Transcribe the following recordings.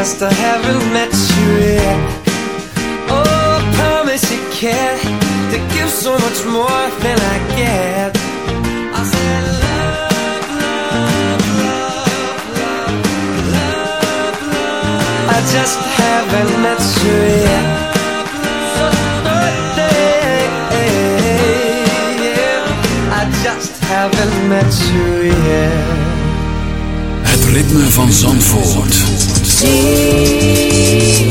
I just haven't met you yet. Oh, I promise you care to give so much more than I get. I said love, love, love, love, love, love. I just haven't met you yet. So. I just haven't met you yet. Het ritme van Zandvoort. Doing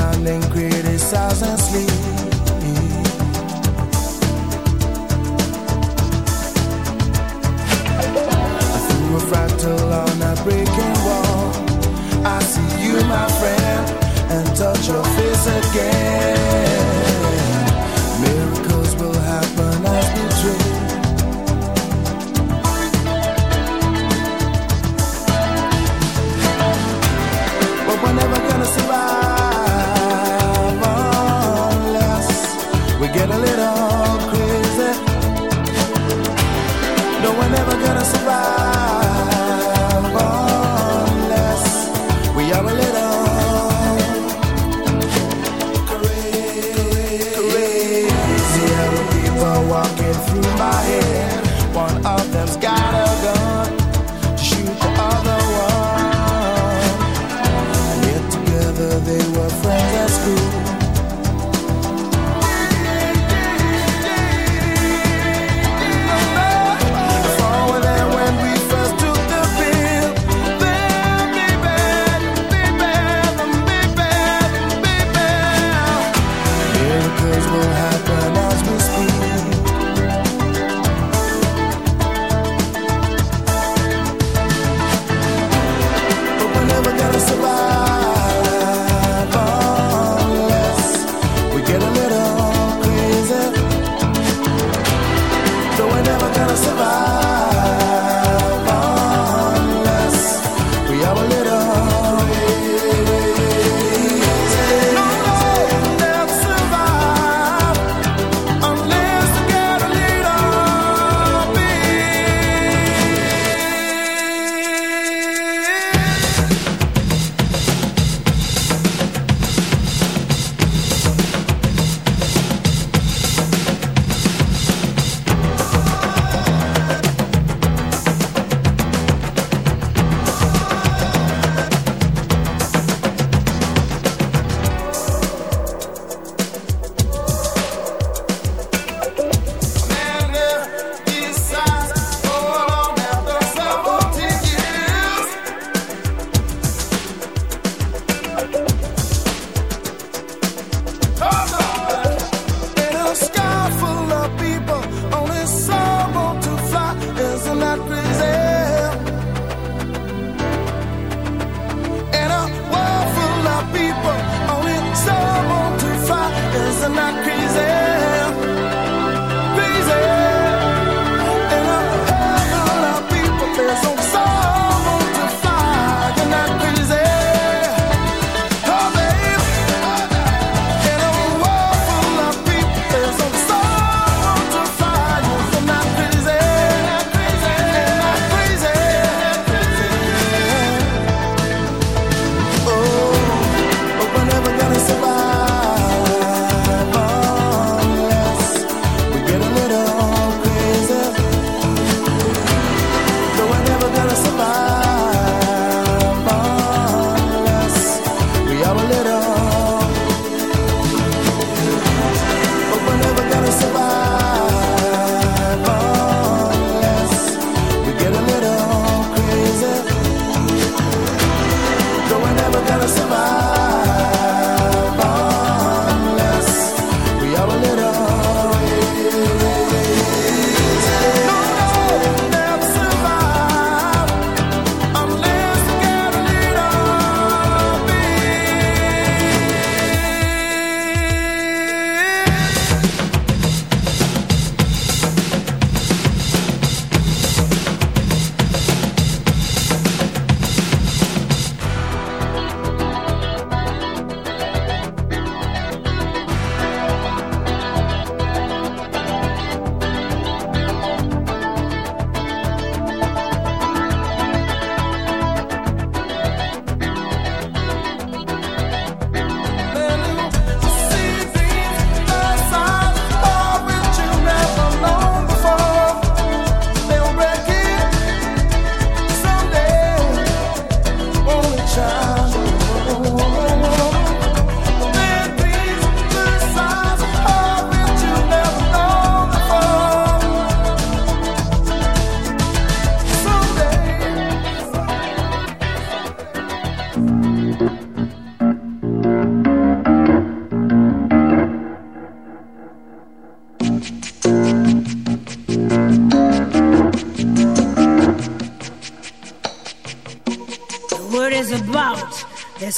around and criticize and sleep.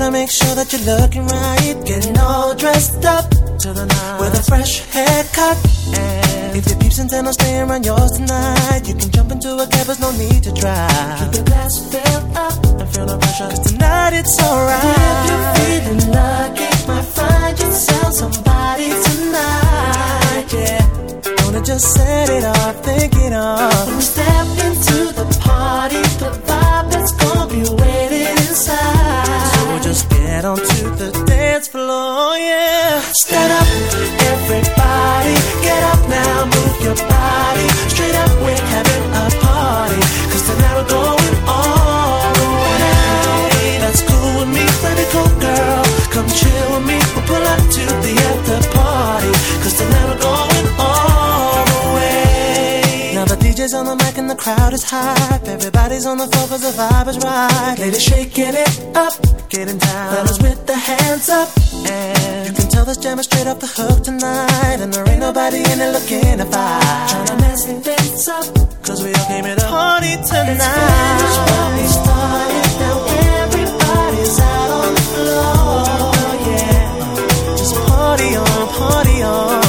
Gotta make sure that you're looking right. Getting all dressed up to the night with a fresh haircut. And if your peeps intend on staying around yours tonight, you can jump into a cab, there's no need to drive. Keep your glass filled up and feel no pressure. 'cause tonight it's alright. If you're feeling lucky, might find yourself somebody tonight. Yeah. Wanna just set it off, think it off. When we step into the party, the vibe that's gonna be waiting inside. So just get onto the dance floor, yeah. Stand up, everybody, get up now, move your body. Straight up, we're having a party. Cause tonight we're going all the way. That's cool with me, baby, cool girl. Come chill with me, we'll pull up to the after party. Cause tonight we're going all the way. Now the DJ's on the mic and the crowd is hype. Everybody's on the floor cause the vibe is right. Ladies shaking it up, getting down. Fellas with the hands up. And you can tell this jam is straight off the hook tonight. And there ain't nobody in it looking to fight. Tryna mess things up, cause we all came here to party tonight. It's started, now everybody's out on the floor. Yeah, just party on, party on.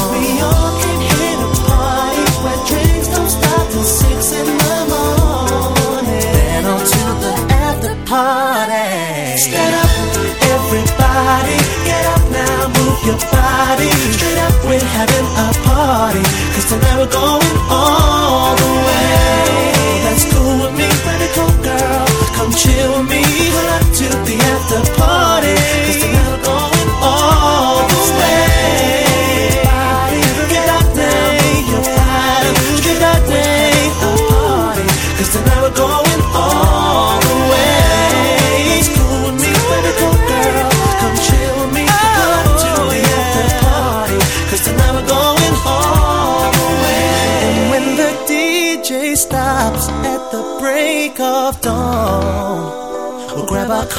Your body. Straight up, we're having a party. Cause tonight we're going all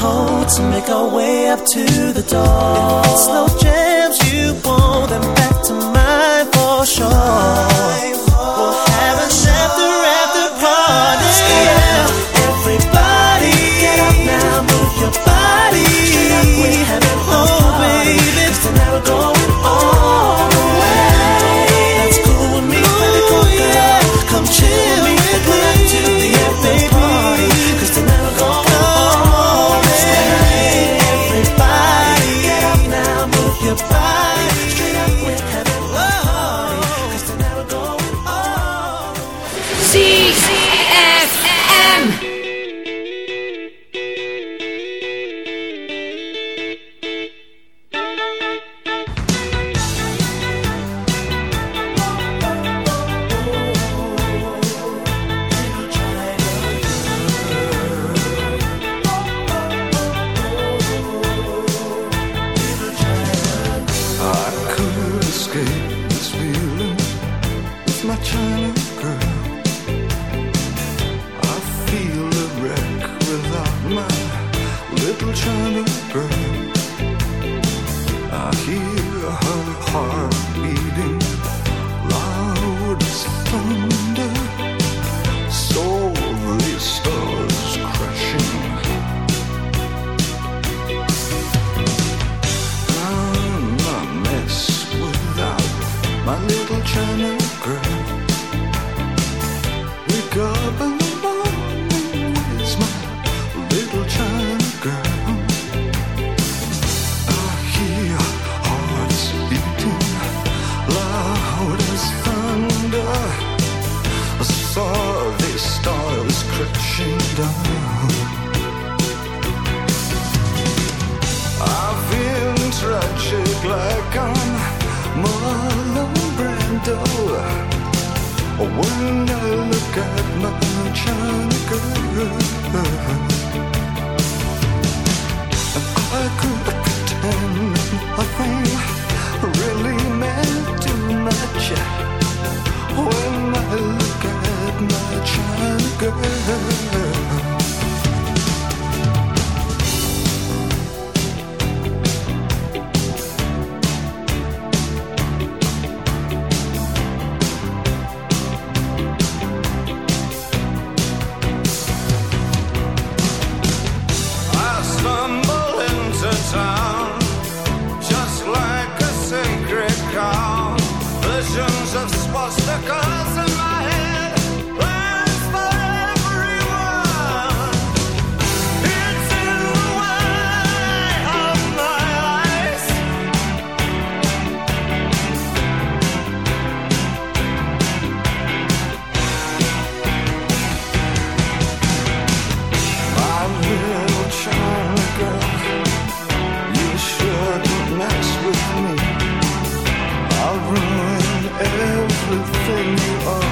coats and make our way up to the door. If it's jams you want, then back to mine for sure. We'll have an after little China everything you are.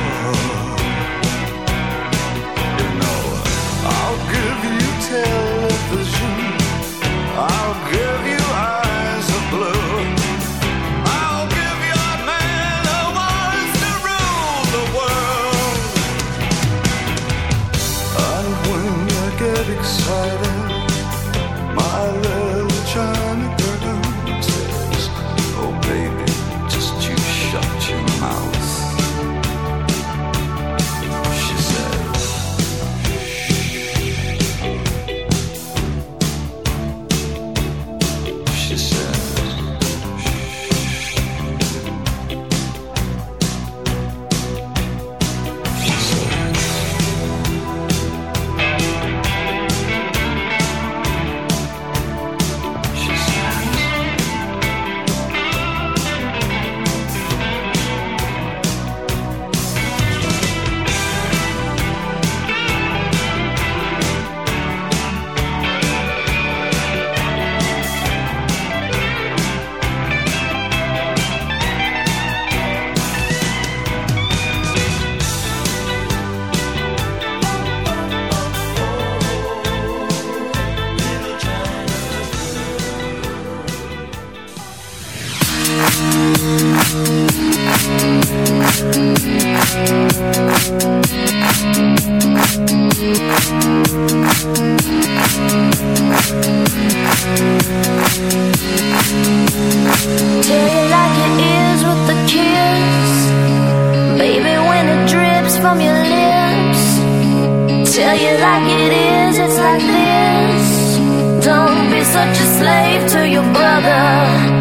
Don't be such a slave to your brother.